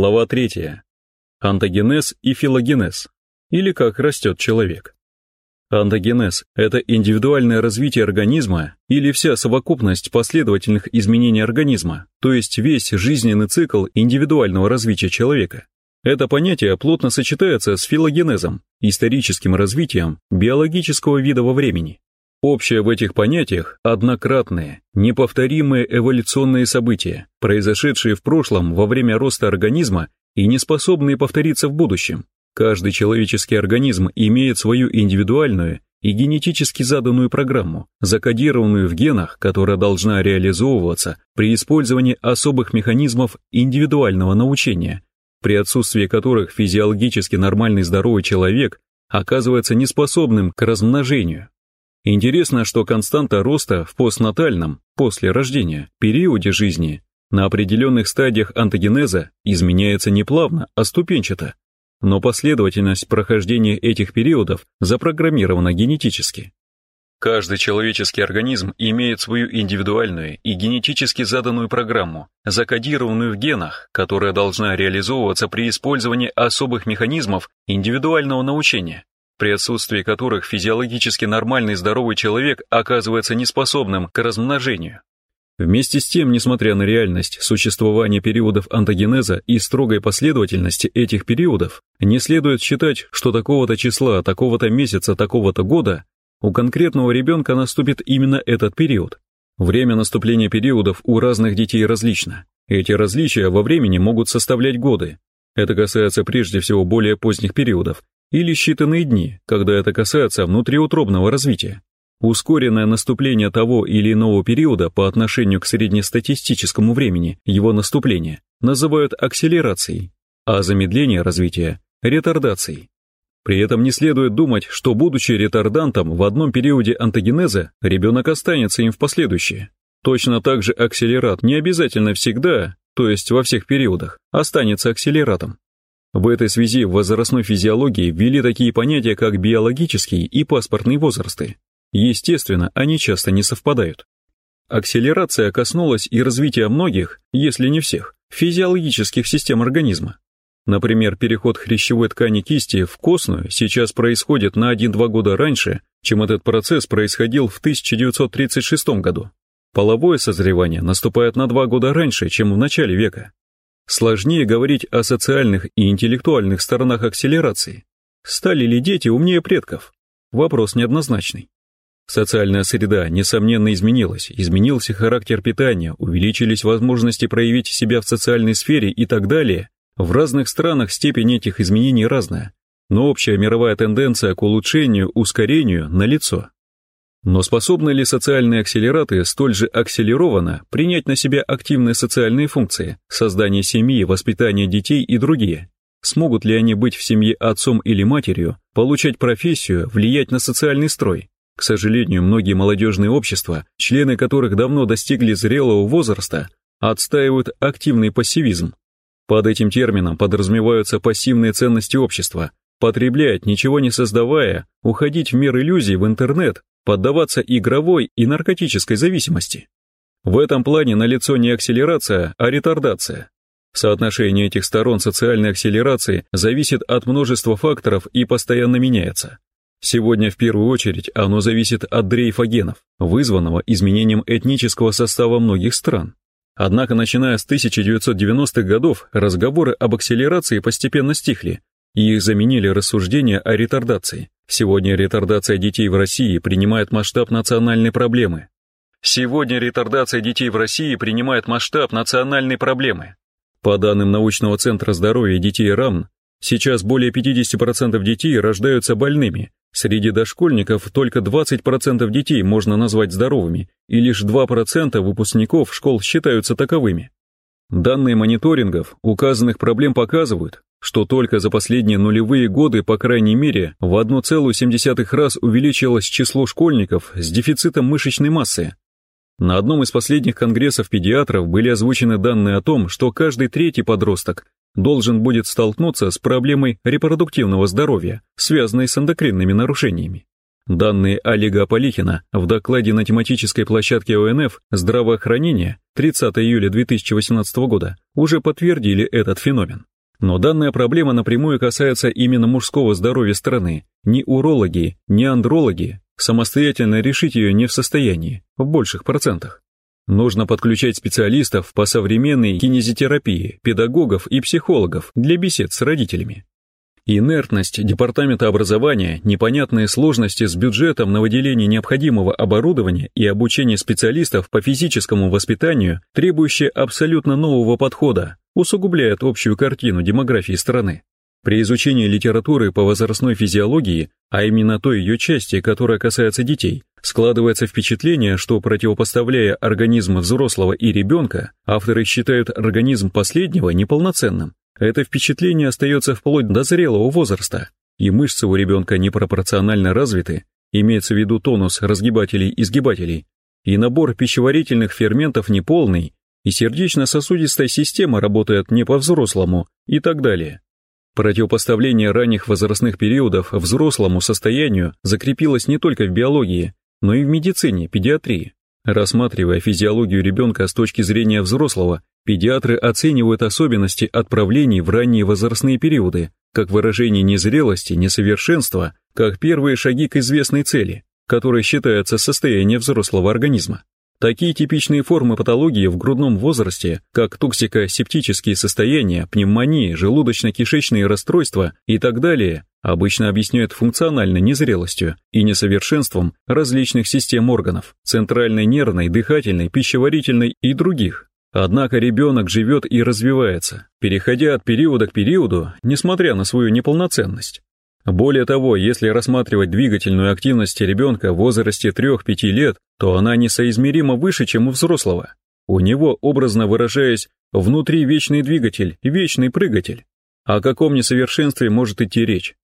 Глава 3. Антогенез и филогенез, или как растет человек. Антогенез – это индивидуальное развитие организма или вся совокупность последовательных изменений организма, то есть весь жизненный цикл индивидуального развития человека. Это понятие плотно сочетается с филогенезом, историческим развитием биологического вида во времени. Общее в этих понятиях – однократные, неповторимые эволюционные события, произошедшие в прошлом во время роста организма и не способные повториться в будущем. Каждый человеческий организм имеет свою индивидуальную и генетически заданную программу, закодированную в генах, которая должна реализовываться при использовании особых механизмов индивидуального научения, при отсутствии которых физиологически нормальный здоровый человек оказывается неспособным к размножению. Интересно, что константа роста в постнатальном, после рождения, периоде жизни на определенных стадиях антогенеза изменяется не плавно, а ступенчато, но последовательность прохождения этих периодов запрограммирована генетически. Каждый человеческий организм имеет свою индивидуальную и генетически заданную программу, закодированную в генах, которая должна реализовываться при использовании особых механизмов индивидуального научения при отсутствии которых физиологически нормальный здоровый человек оказывается неспособным к размножению. Вместе с тем, несмотря на реальность существования периодов антогенеза и строгой последовательности этих периодов, не следует считать, что такого-то числа, такого-то месяца, такого-то года у конкретного ребенка наступит именно этот период. Время наступления периодов у разных детей различно. Эти различия во времени могут составлять годы. Это касается прежде всего более поздних периодов, или считанные дни, когда это касается внутриутробного развития. Ускоренное наступление того или иного периода по отношению к среднестатистическому времени его наступления называют акселерацией, а замедление развития – ретардацией. При этом не следует думать, что будучи ретардантом в одном периоде антогенеза, ребенок останется им в последующие. Точно так же акселерат не обязательно всегда, то есть во всех периодах, останется акселератом. В этой связи в возрастной физиологии ввели такие понятия, как биологический и паспортный возрасты. Естественно, они часто не совпадают. Акселерация коснулась и развития многих, если не всех, физиологических систем организма. Например, переход хрящевой ткани кисти в костную сейчас происходит на 1-2 года раньше, чем этот процесс происходил в 1936 году. Половое созревание наступает на 2 года раньше, чем в начале века. Сложнее говорить о социальных и интеллектуальных сторонах акселерации. Стали ли дети умнее предков? Вопрос неоднозначный. Социальная среда, несомненно, изменилась, изменился характер питания, увеличились возможности проявить себя в социальной сфере и так далее. В разных странах степень этих изменений разная, но общая мировая тенденция к улучшению, ускорению налицо. Но способны ли социальные акселераты столь же акселерованно принять на себя активные социальные функции, создание семьи, воспитание детей и другие? Смогут ли они быть в семье отцом или матерью, получать профессию, влиять на социальный строй? К сожалению, многие молодежные общества, члены которых давно достигли зрелого возраста, отстаивают активный пассивизм. Под этим термином подразумеваются пассивные ценности общества, потреблять, ничего не создавая, уходить в мир иллюзий в интернет, поддаваться игровой и наркотической зависимости. В этом плане налицо не акселерация, а ретардация. Соотношение этих сторон социальной акселерации зависит от множества факторов и постоянно меняется. Сегодня в первую очередь оно зависит от дрейфа генов, вызванного изменением этнического состава многих стран. Однако, начиная с 1990-х годов, разговоры об акселерации постепенно стихли, и их заменили рассуждения о ретардации. Сегодня ретардация детей в России принимает масштаб национальной проблемы. Сегодня ретардация детей в России принимает масштаб национальной проблемы. По данным научного центра здоровья детей РАМН, сейчас более 50% детей рождаются больными. Среди дошкольников только 20% детей можно назвать здоровыми, и лишь 2% выпускников школ считаются таковыми. Данные мониторингов указанных проблем показывают, что только за последние нулевые годы, по крайней мере, в 1,7 раз увеличилось число школьников с дефицитом мышечной массы. На одном из последних конгрессов педиатров были озвучены данные о том, что каждый третий подросток должен будет столкнуться с проблемой репродуктивного здоровья, связанной с эндокринными нарушениями. Данные Олега Аполихина в докладе на тематической площадке ОНФ «Здравоохранение» 30 июля 2018 года уже подтвердили этот феномен. Но данная проблема напрямую касается именно мужского здоровья страны. Ни урологи, ни андрологи самостоятельно решить ее не в состоянии, в больших процентах. Нужно подключать специалистов по современной кинезитерапии, педагогов и психологов для бесед с родителями. Инертность Департамента образования, непонятные сложности с бюджетом на выделение необходимого оборудования и обучение специалистов по физическому воспитанию, требующие абсолютно нового подхода, усугубляют общую картину демографии страны. При изучении литературы по возрастной физиологии, а именно той ее части, которая касается детей, складывается впечатление, что противопоставляя организм взрослого и ребенка, авторы считают организм последнего неполноценным. Это впечатление остается вплоть до зрелого возраста, и мышцы у ребенка непропорционально развиты, имеется в виду тонус разгибателей и сгибателей, и набор пищеварительных ферментов неполный, и сердечно-сосудистая система работает не по-взрослому и так далее. Противопоставление ранних возрастных периодов взрослому состоянию закрепилось не только в биологии, но и в медицине, педиатрии. Рассматривая физиологию ребенка с точки зрения взрослого, педиатры оценивают особенности отправлений в ранние возрастные периоды, как выражение незрелости, несовершенства, как первые шаги к известной цели, которой считается состояние взрослого организма. Такие типичные формы патологии в грудном возрасте, как токсикосептические состояния, пневмонии, желудочно-кишечные расстройства и так далее, обычно объясняют функциональной незрелостью и несовершенством различных систем органов, центральной нервной, дыхательной, пищеварительной и других. Однако ребенок живет и развивается, переходя от периода к периоду, несмотря на свою неполноценность. Более того, если рассматривать двигательную активность ребенка в возрасте 3-5 лет, то она несоизмеримо выше, чем у взрослого. У него, образно выражаясь, внутри вечный двигатель, вечный прыгатель. О каком несовершенстве может идти речь?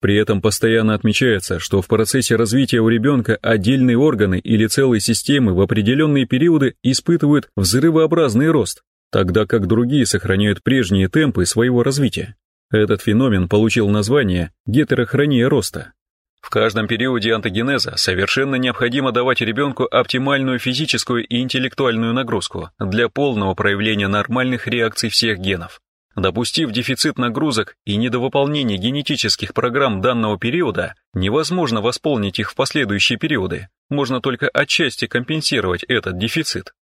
При этом постоянно отмечается, что в процессе развития у ребенка отдельные органы или целые системы в определенные периоды испытывают взрывообразный рост, тогда как другие сохраняют прежние темпы своего развития. Этот феномен получил название гетерохрония роста. В каждом периоде антогенеза совершенно необходимо давать ребенку оптимальную физическую и интеллектуальную нагрузку для полного проявления нормальных реакций всех генов. Допустив дефицит нагрузок и недовыполнение генетических программ данного периода, невозможно восполнить их в последующие периоды, можно только отчасти компенсировать этот дефицит.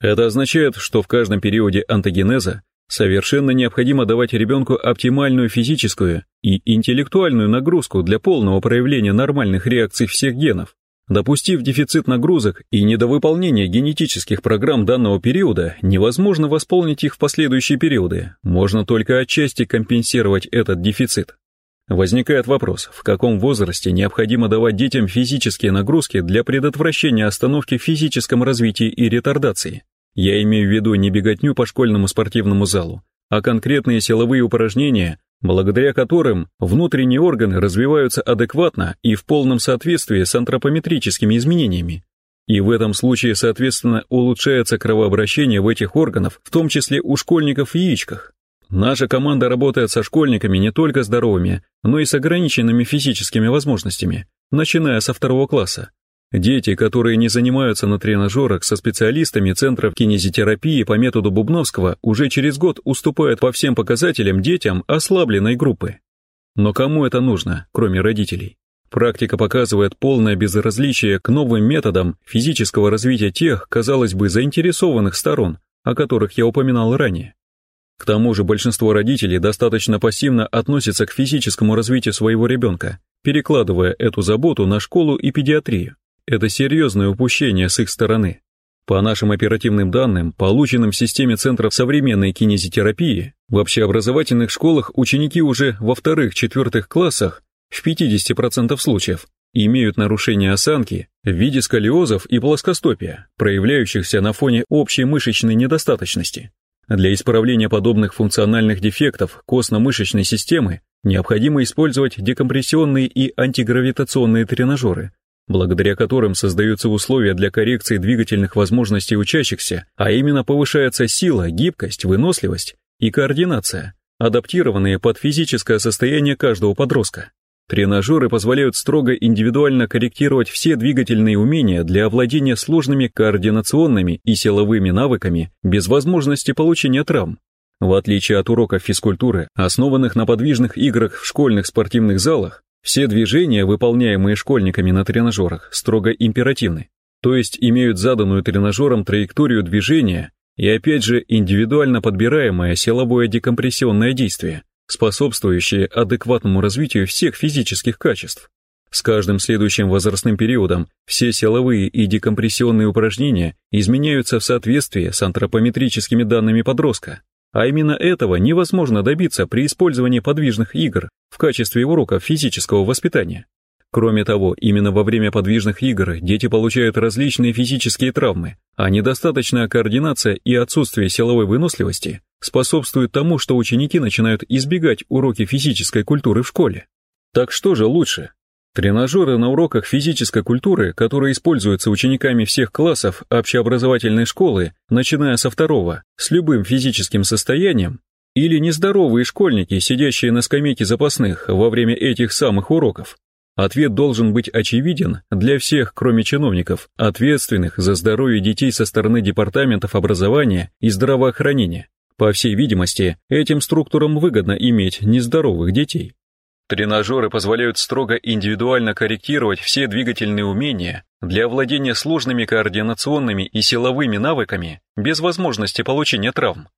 Это означает, что в каждом периоде антогенеза Совершенно необходимо давать ребенку оптимальную физическую и интеллектуальную нагрузку для полного проявления нормальных реакций всех генов. Допустив дефицит нагрузок и недовыполнение генетических программ данного периода, невозможно восполнить их в последующие периоды, можно только отчасти компенсировать этот дефицит. Возникает вопрос, в каком возрасте необходимо давать детям физические нагрузки для предотвращения остановки в физическом развитии и ретардации. Я имею в виду не беготню по школьному спортивному залу, а конкретные силовые упражнения, благодаря которым внутренние органы развиваются адекватно и в полном соответствии с антропометрическими изменениями. И в этом случае, соответственно, улучшается кровообращение в этих органах, в том числе у школьников в яичках. Наша команда работает со школьниками не только здоровыми, но и с ограниченными физическими возможностями, начиная со второго класса. Дети, которые не занимаются на тренажерах со специалистами центров кинезитерапии по методу Бубновского, уже через год уступают по всем показателям детям ослабленной группы. Но кому это нужно, кроме родителей? Практика показывает полное безразличие к новым методам физического развития тех, казалось бы, заинтересованных сторон, о которых я упоминал ранее. К тому же большинство родителей достаточно пассивно относятся к физическому развитию своего ребенка, перекладывая эту заботу на школу и педиатрию. Это серьезное упущение с их стороны. По нашим оперативным данным, полученным в системе Центров современной кинезитерапии, в общеобразовательных школах ученики уже во вторых-четвертых классах в 50% случаев имеют нарушение осанки в виде сколиозов и плоскостопия, проявляющихся на фоне общей мышечной недостаточности. Для исправления подобных функциональных дефектов костно-мышечной системы необходимо использовать декомпрессионные и антигравитационные тренажеры, благодаря которым создаются условия для коррекции двигательных возможностей учащихся, а именно повышается сила, гибкость, выносливость и координация, адаптированные под физическое состояние каждого подростка. Тренажеры позволяют строго индивидуально корректировать все двигательные умения для овладения сложными координационными и силовыми навыками без возможности получения травм. В отличие от уроков физкультуры, основанных на подвижных играх в школьных спортивных залах, все движения, выполняемые школьниками на тренажерах, строго императивны, то есть имеют заданную тренажером траекторию движения и опять же индивидуально подбираемое силовое декомпрессионное действие, способствующие адекватному развитию всех физических качеств. С каждым следующим возрастным периодом все силовые и декомпрессионные упражнения изменяются в соответствии с антропометрическими данными подростка. А именно этого невозможно добиться при использовании подвижных игр в качестве уроков физического воспитания. Кроме того, именно во время подвижных игр дети получают различные физические травмы, а недостаточная координация и отсутствие силовой выносливости способствуют тому, что ученики начинают избегать уроки физической культуры в школе. Так что же лучше? Тренажеры на уроках физической культуры, которые используются учениками всех классов общеобразовательной школы, начиная со второго, с любым физическим состоянием, или нездоровые школьники, сидящие на скамейке запасных во время этих самых уроков? Ответ должен быть очевиден для всех, кроме чиновников, ответственных за здоровье детей со стороны департаментов образования и здравоохранения. По всей видимости, этим структурам выгодно иметь нездоровых детей. Тренажеры позволяют строго индивидуально корректировать все двигательные умения для овладения сложными координационными и силовыми навыками без возможности получения травм.